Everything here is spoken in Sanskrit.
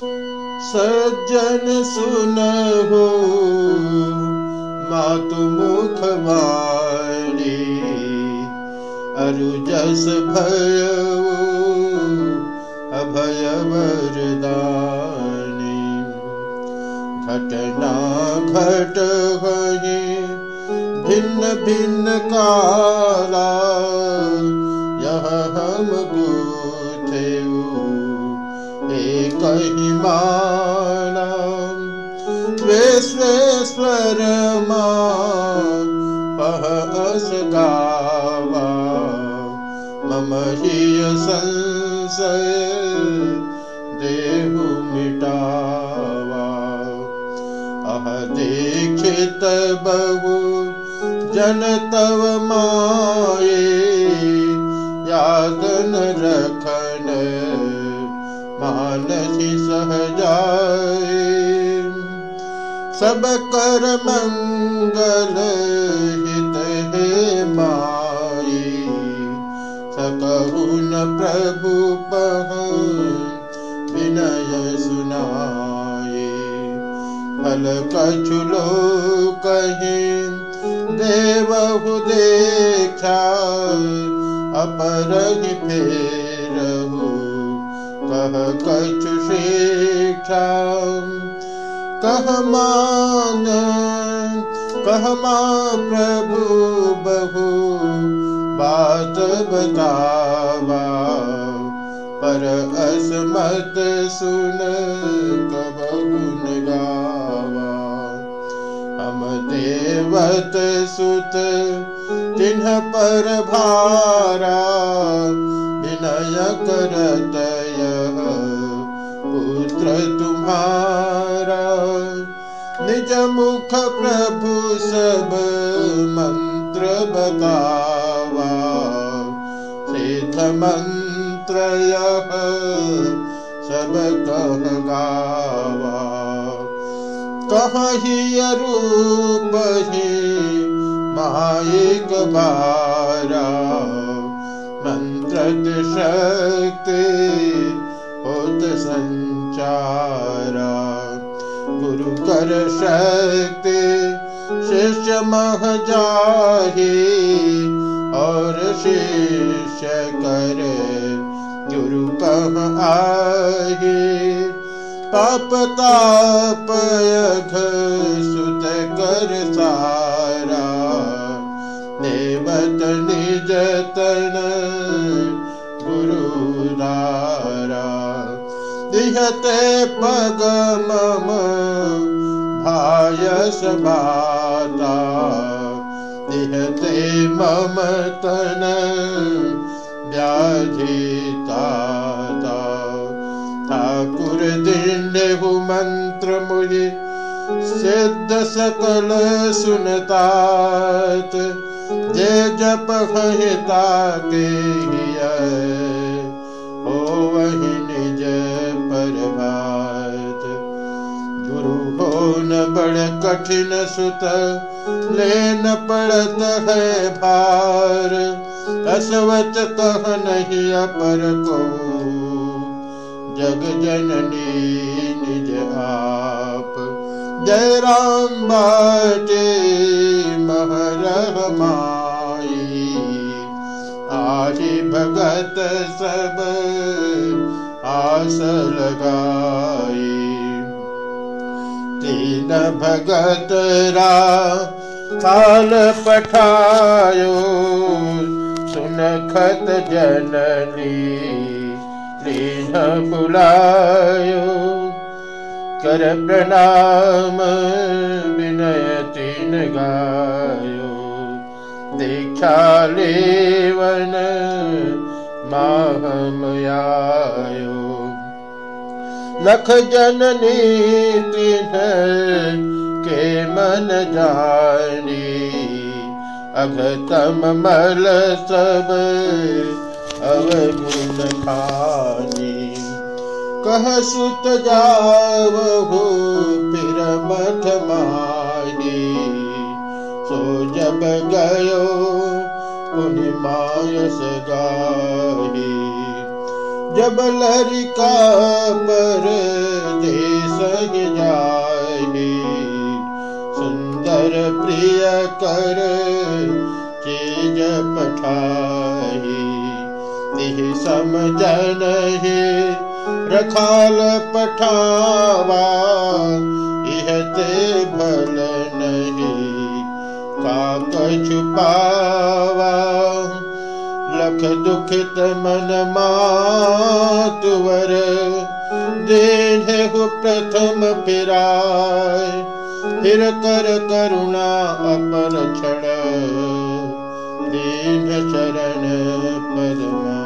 सज्जन सुनहो मातु मुखवाणी अरुजस भय अभय वरदानी। घटना भिन्न भिन्न काला यह हम ही विश्वेश्वर पह अस गावा मम हिय संशय देहु मिटावा। अह दीक्षित बहु जन तव माये यादन रखन मानसी सहजाए सब कर मंगल हित हे माई। सकहु न प्रभु पह विनय सुनाए। फल कछुलो कही देवहु देखा। अपर फेरहु कछु शिक्षा कह मान कह प्रभु बहु, बात बतावा। पर असमत सुन, कब गुन गावा। हम देवत सुत तिन्ह पर भारा, विनय करत मुख प्रभु सब मंत्र बतावा सिद्ध मंत्र यह सब कह गावा कही रूप ही माइक बारा मंत्र शक्ति होत संचारा गुरु कर शक्ति, शिष्य मह जाहे और शिष्य कर गुरु कह आगे पाप ताप सुत कर सारा देवत निज तन गुरुदारा दिहते पग मम भायस बाता दिहते मम तन व्याधिता ठाकुर दिंडहु मंत्र मुझे सिद्ध सकल सुनतात जे जप हिता के हो वही निज पर भात गुरु हो न बड़ कठिन सुत ले न पड़त है भार। असवच कह नहीं अपर को जग जननी निज आप। जय राम बाटे महरह माई। आहि भगत सब आस लगाई तीन भगत काल पठायो। सुनखत जननी तीन बुलायो। कर प्रणाम विनय तीन गायो। दीक्षा लेवन माहमयायो लख जननी के मन जानी। अघतम मल सब अवगुण खानी कह सुत जावहु फिर मठ माही सो जब गयो पुनि मायस गाही जब लरिका पर देश जाए सुंदर प्रिय कर चीज पठाई। तिह समझन ही रखाल पठावा इह ते भल नहीं। काक छुपावा दुखित मातुवर देहु प्रथम फिराय फिर कर करुणा अपर क्षण। दीन पदमा